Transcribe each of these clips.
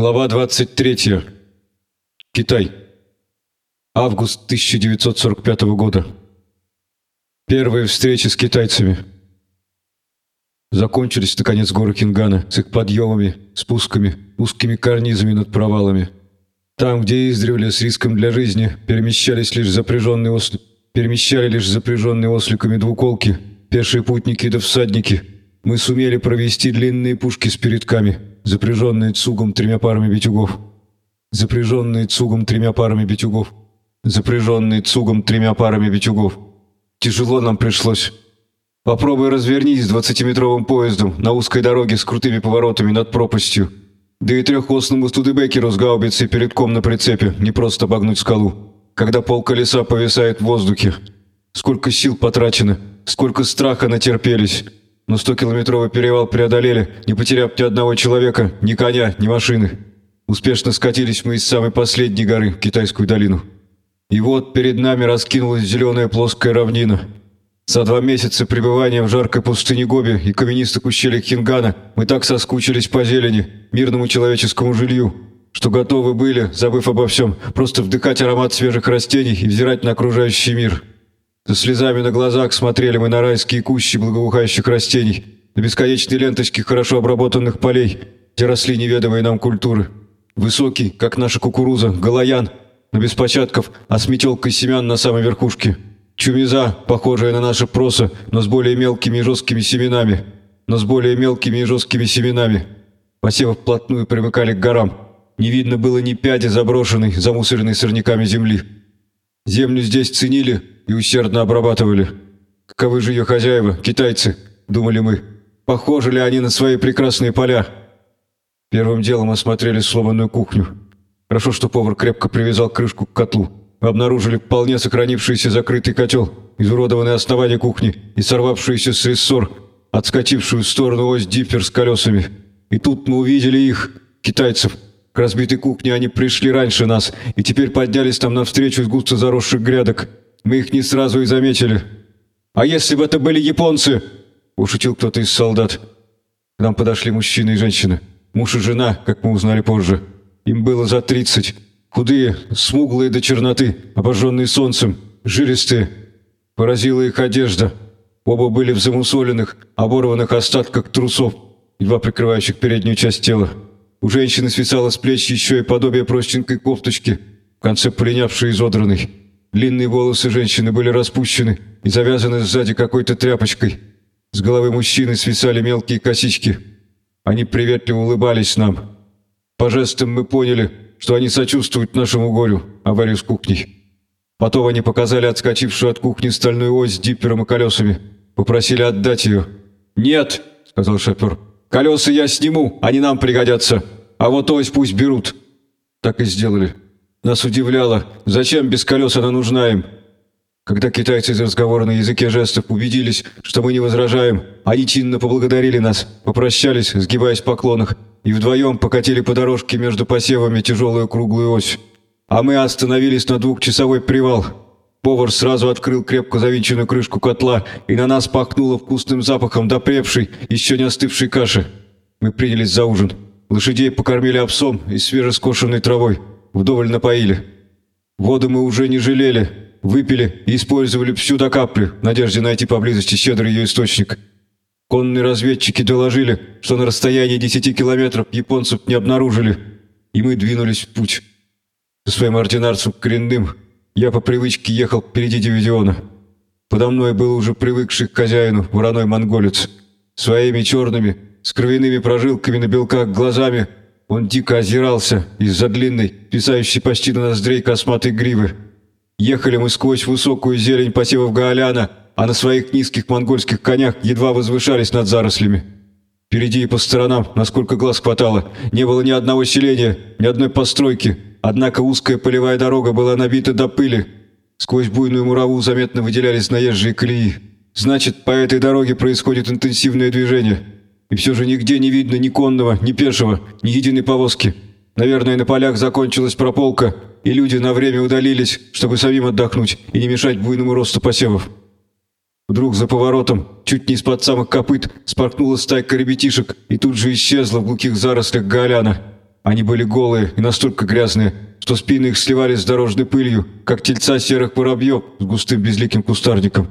Глава 23. Китай. Август 1945 года. Первые встречи с китайцами. Закончились, наконец, горы Кингана с их подъемами, спусками, узкими карнизами над провалами. Там, где издревле с риском для жизни перемещались лишь запряженные осли... перемещали лишь запряженные осликами двуколки, пешие путники да всадники, мы сумели провести длинные пушки с передками – запряженные цугом тремя парами битюгов, запряженные цугом тремя парами битюгов, запряженные цугом тремя парами битюгов. Тяжело нам пришлось. Попробуй развернись с двадцатиметровым поездом на узкой дороге с крутыми поворотами над пропастью. Да и трехосному студебекеру с гаубицей передком на прицепе не просто обогнуть скалу, когда пол колеса повисает в воздухе. Сколько сил потрачено, сколько страха натерпелись. Но стокилометровый перевал преодолели, не потеряв ни одного человека, ни коня, ни машины. Успешно скатились мы из самой последней горы в Китайскую долину. И вот перед нами раскинулась зеленая плоская равнина. За два месяца пребывания в жаркой пустыне Гоби и каменистых ущельях Хингана мы так соскучились по зелени, мирному человеческому жилью, что готовы были, забыв обо всем, просто вдыхать аромат свежих растений и взирать на окружающий мир. Со слезами на глазах смотрели мы на райские кущи благоухающих растений, на бесконечные ленточки хорошо обработанных полей, где росли неведомые нам культуры. Высокий, как наша кукуруза, голоян, но без початков, а с метелкой семян на самой верхушке. Чумиза, похожая на наше проса, но с более мелкими и жесткими семенами. Но с более мелкими и жесткими семенами. Посевы вплотную примыкали к горам. Не видно было ни пяди заброшенной, замусоренной сорняками земли. Землю здесь ценили и усердно обрабатывали. Каковы же ее хозяева, китайцы, думали мы. Похожи ли они на свои прекрасные поля? Первым делом осмотрели сломанную кухню. Хорошо, что повар крепко привязал крышку к котлу. Обнаружили вполне сохранившийся закрытый котел, изуродованное основание кухни и сорвавшийся с рессор, отскочившую в сторону ось диппер с колесами. И тут мы увидели их, китайцев. К разбитой кухне они пришли раньше нас и теперь поднялись там навстречу из густо заросших грядок. Мы их не сразу и заметили. А если бы это были японцы? Ушутил кто-то из солдат. К нам подошли мужчина и женщина. Муж и жена, как мы узнали позже. Им было за тридцать. Худые, смуглые до черноты, обожженные солнцем, жилистые. Поразила их одежда. Оба были в замусоленных, оборванных остатках трусов, едва прикрывающих переднюю часть тела. У женщины свисало с плеч еще и подобие простенькой кофточки, в конце полинявшей изодранной. Длинные волосы женщины были распущены и завязаны сзади какой-то тряпочкой. С головы мужчины свисали мелкие косички. Они приветливо улыбались нам. По жестам мы поняли, что они сочувствуют нашему горю, аварию с кухней. Потом они показали отскочившую от кухни стальную ось с диппером и колесами. Попросили отдать ее. «Нет!» — сказал шофер. «Колеса я сниму, они нам пригодятся. А вот ось пусть берут». Так и сделали. Нас удивляло, зачем без колес она нужна им. Когда китайцы из разговора на языке жестов убедились, что мы не возражаем, они чинно поблагодарили нас, попрощались, сгибаясь в поклонах, и вдвоем покатили по дорожке между посевами тяжелую круглую ось. А мы остановились на двухчасовой привал. Повар сразу открыл крепко завинченную крышку котла, и на нас пахнуло вкусным запахом допревшей, еще не остывшей каши. Мы принялись за ужин. Лошадей покормили овсом и свежескошенной травой вдоволь напоили. Воду мы уже не жалели, выпили и использовали всю до капли, в надежде найти поблизости щедрый ее источник. Конные разведчики доложили, что на расстоянии 10 километров японцев не обнаружили, и мы двинулись в путь. Со своим ординарцем коренным я по привычке ехал впереди дивизиона. Подо мной был уже привыкший к хозяину вороной монголец. Своими черными, с кровяными прожилками на белках глазами – он дико озирался из-за длинной, писающей почти на ноздрей косматой гривы. Ехали мы сквозь высокую зелень посевов Гаоляна, а на своих низких монгольских конях едва возвышались над зарослями. Впереди и по сторонам, насколько глаз хватало, не было ни одного селения, ни одной постройки, однако узкая полевая дорога была набита до пыли. Сквозь буйную мураву заметно выделялись наезжие колеи. Значит, по этой дороге происходит интенсивное движение – и все же нигде не видно ни конного, ни пешего, ни единой повозки. Наверное, на полях закончилась прополка, и люди на время удалились, чтобы самим отдохнуть и не мешать буйному росту посевов. Вдруг за поворотом, чуть не из-под самых копыт, споркнула стайка ребятишек и тут же исчезла в глухих зарослях Галяна. Они были голые и настолько грязные, что спины их сливались с дорожной пылью, как тельца серых воробьев с густым безликим кустарником.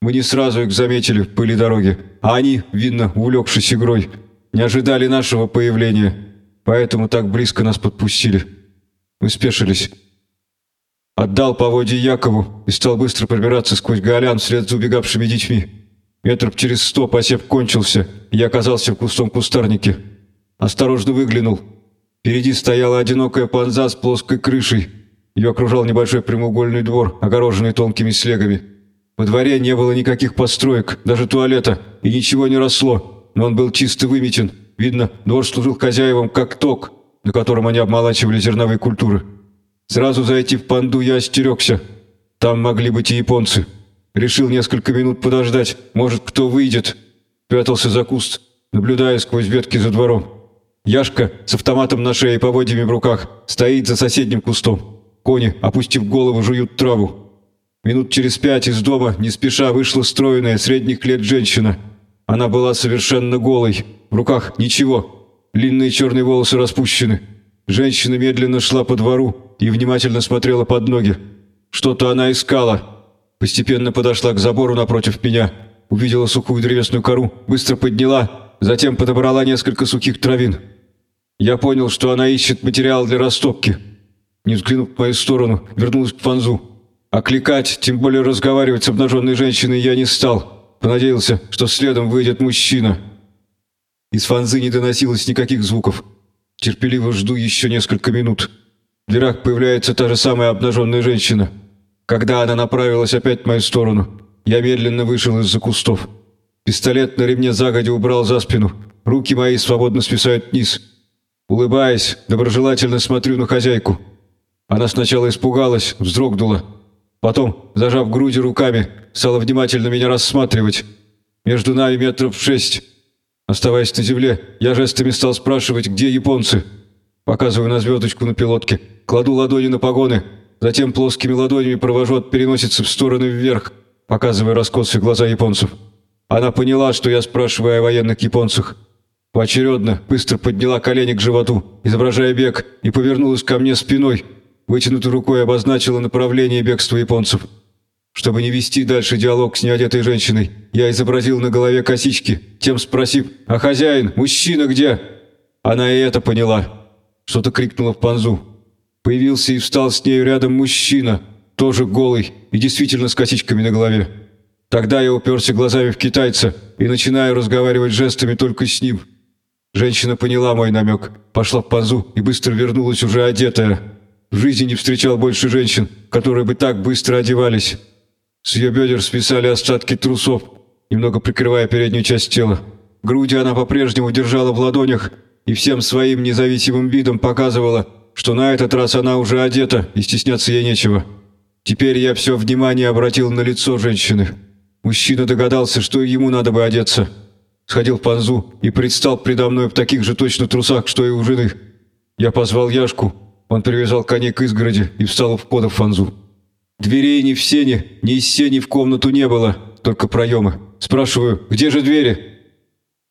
Мы не сразу их заметили в пыли дороги, а они, видно, увлекшись игрой, не ожидали нашего появления, поэтому так близко нас подпустили. Мы спешились. Отдал поводья Якову и стал быстро пробираться сквозь голян вслед за убегавшими детьми. Метров через сто посев кончился, я оказался в густом кустарнике. Осторожно выглянул. Впереди стояла одинокая панза с плоской крышей. Ее окружал небольшой прямоугольный двор, огороженный тонкими слегами. Во дворе не было никаких построек, даже туалета, и ничего не росло, но он был чисто выметен. Видно, двор служил хозяевам как ток, на котором они обмолачивали зерновые культуры. Сразу зайти в панду я остерегся. Там могли быть и японцы. Решил несколько минут подождать, может, кто выйдет. Прятался за куст, наблюдая сквозь ветки за двором. Яшка с автоматом на шее и поводьями в руках стоит за соседним кустом. Кони, опустив голову, жуют траву. Минут через пять из дома не спеша вышла стройная средних лет женщина. Она была совершенно голой, в руках ничего. Длинные черные волосы распущены. Женщина медленно шла по двору и внимательно смотрела под ноги. Что-то она искала. Постепенно подошла к забору напротив меня, увидела сухую древесную кору, быстро подняла, затем подобрала несколько сухих травин. Я понял, что она ищет материал для растопки. Не взглянув в мою сторону, вернулась к фанзу. Окликать, тем более разговаривать с обнаженной женщиной я не стал. Понадеялся, что следом выйдет мужчина. Из фанзы не доносилось никаких звуков. Терпеливо жду еще несколько минут. В дверях появляется та же самая обнаженная женщина. Когда она направилась опять в мою сторону, я медленно вышел из-за кустов. Пистолет на ремне загоди убрал за спину. Руки мои свободно свисают вниз. Улыбаясь, доброжелательно смотрю на хозяйку. Она сначала испугалась, вздрогнула. Потом, зажав груди руками, стала внимательно меня рассматривать. Между нами метров шесть. Оставаясь на земле, я жестами стал спрашивать, где японцы. Показываю на звездочку на пилотке, кладу ладони на погоны, затем плоскими ладонями провожу от переносицы в стороны вверх, показывая раскосые глаза японцев. Она поняла, что я спрашиваю о военных японцах. Поочередно быстро подняла колени к животу, изображая бег, и повернулась ко мне спиной. Вытянутой рукой обозначила направление бегства японцев. Чтобы не вести дальше диалог с неодетой женщиной, я изобразил на голове косички, тем спросив «А хозяин, мужчина где?» Она и это поняла. Что-то крикнула в панзу. Появился и встал с нею рядом мужчина, тоже голый и действительно с косичками на голове. Тогда я уперся глазами в китайца и начинаю разговаривать жестами только с ним. Женщина поняла мой намек, пошла в панзу и быстро вернулась уже одетая. В жизни не встречал больше женщин, которые бы так быстро одевались. С ее бедер списали остатки трусов, немного прикрывая переднюю часть тела. Груди она по-прежнему держала в ладонях и всем своим независимым видом показывала, что на этот раз она уже одета и стесняться ей нечего. Теперь я все внимание обратил на лицо женщины. Мужчина догадался, что ему надо бы одеться. Сходил в панзу и предстал предо мной в таких же точно трусах, что и у жены. Я позвал Яшку, он привязал коней к изгороди и встал у входа в фанзу. Дверей ни в сене, ни из сени в комнату не было, только проемы. Спрашиваю, где же двери?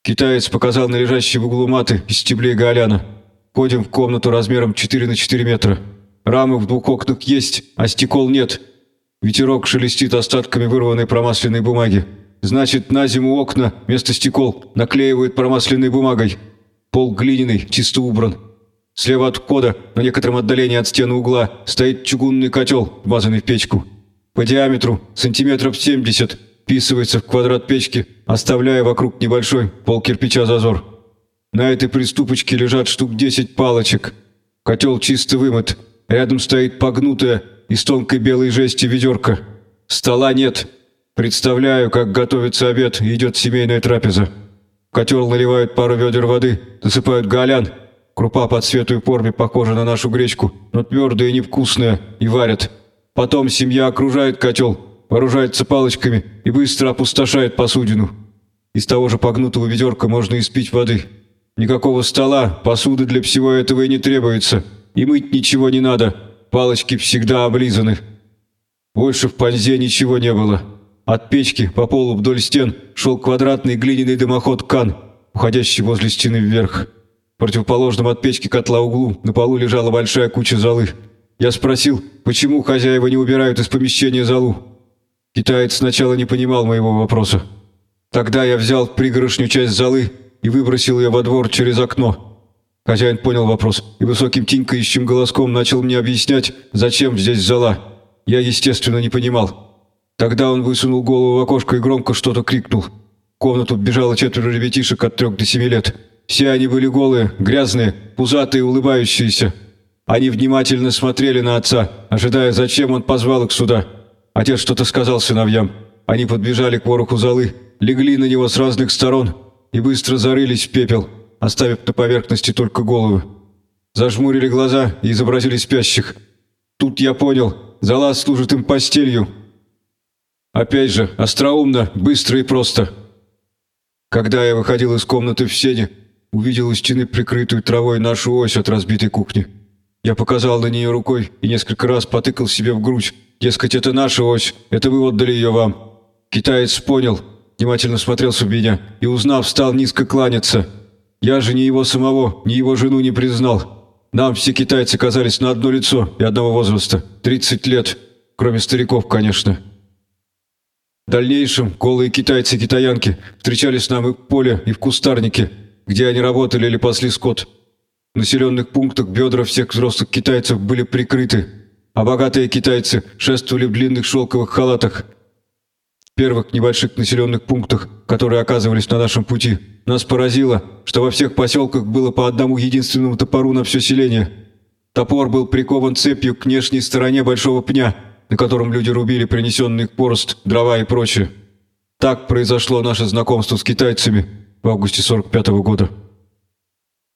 Китаец показал на лежащие в углу маты из стеблей гаоляна. Ходим в комнату размером 4 на 4 метра. Рамы в двух окнах есть, а стекол нет. Ветерок шелестит остатками вырванной промасленной бумаги. Значит, на зиму окна вместо стекол наклеивают промасленной бумагой. Пол глиняный, чисто убран. Слева от входа, на некотором отдалении от стены угла, стоит чугунный котел, вмазанный в печку. По диаметру сантиметров 70 вписывается в квадрат печки, оставляя вокруг небольшой пол кирпича зазор. На этой приступочке лежат штук 10 палочек. Котел чисто вымыт. Рядом стоит погнутая из тонкой белой жести ведерко. Стола нет. Представляю, как готовится обед и идет семейная трапеза. В котел наливают пару ведер воды, засыпают галян – Крупа по цвету и форме похожа на нашу гречку, но твердая и невкусная, и варят. Потом семья окружает котел, вооружается палочками и быстро опустошает посудину. Из того же погнутого ведерка можно испить воды. Никакого стола, посуды для всего этого и не требуется. И мыть ничего не надо, палочки всегда облизаны. Больше в панзе ничего не было. От печки по полу вдоль стен шел квадратный глиняный дымоход кан, уходящий возле стены вверх. Противоположном от печки котла углу на полу лежала большая куча золы. Я спросил, почему хозяева не убирают из помещения золу. Китаец сначала не понимал моего вопроса. Тогда я взял пригоршню часть золы и выбросил ее во двор через окно. Хозяин понял вопрос и высоким тинькающим голоском начал мне объяснять, зачем здесь зола. Я, естественно, не понимал. Тогда он высунул голову в окошко и громко что-то крикнул. В комнату бежало четверо ребятишек от трех до семи лет. Все они были голые, грязные, пузатые, улыбающиеся. Они внимательно смотрели на отца, ожидая, зачем он позвал их сюда. Отец что-то сказал сыновьям. Они подбежали к вороху золы, легли на него с разных сторон и быстро зарылись в пепел, оставив на поверхности только головы. Зажмурили глаза и изобразили спящих. Тут я понял, зола служит им постелью. Опять же, остроумно, быстро и просто. Когда я выходил из комнаты в сене, увидел у стены прикрытую травой нашу ось от разбитой кухни. Я показал на нее рукой и несколько раз потыкал себе в грудь. Дескать, это наша ось, это вы отдали ее вам. Китаец понял, внимательно смотрелся в меня и, узнав, стал низко кланяться. Я же ни его самого, ни его жену не признал. Нам все китайцы казались на одно лицо и одного возраста. 30 лет, кроме стариков, конечно. В дальнейшем голые китайцы-китаянки встречались нам и в поле, и в кустарнике, где они работали или пасли скот. В населенных пунктах бедра всех взрослых китайцев были прикрыты, а богатые китайцы шествовали в длинных шелковых халатах. В первых небольших населенных пунктах, которые оказывались на нашем пути, нас поразило, что во всех поселках было по одному единственному топору на все селение. Топор был прикован цепью к внешней стороне большого пня, на котором люди рубили принесенный порост, дрова и прочее. Так произошло наше знакомство с китайцами в августе 45 -го года.